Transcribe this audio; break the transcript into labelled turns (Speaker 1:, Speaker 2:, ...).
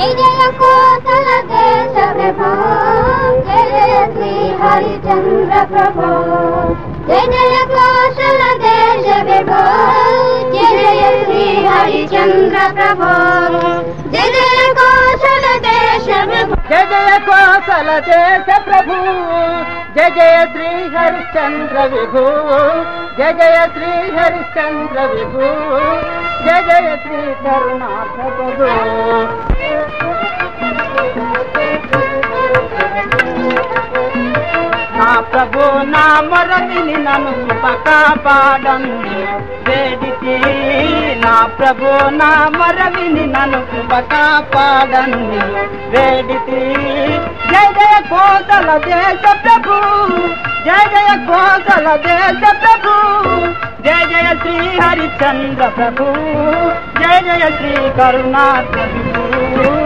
Speaker 1: जय जय कोसल देश प्रभु जय श्री हरिचंद्र प्रभु जय कोसल श्री हरिचंद्र प्रभु जय कोसल देश
Speaker 2: जय कौशल देश प्रभु। जय जय श्री हरिश्चंद्र विभु। जय जय श्री हरिश्चंद्र विभु। जय जय श्री करुणाथ प्रभु। నా ప్రభు నా మొరవిని నన్ను కృపకా పాడండి వేడికి నా ప్రభు నా మొరవిని నన్ను కృపకా పాడండి వేడికి జయ జయ కోసల దేశ ప్రభు జయ జయ కోసల దేశ ప్రభు జయ జయ శ్రీ హరిచంద్ర ప్రభు जय श्री करुणा प्रभु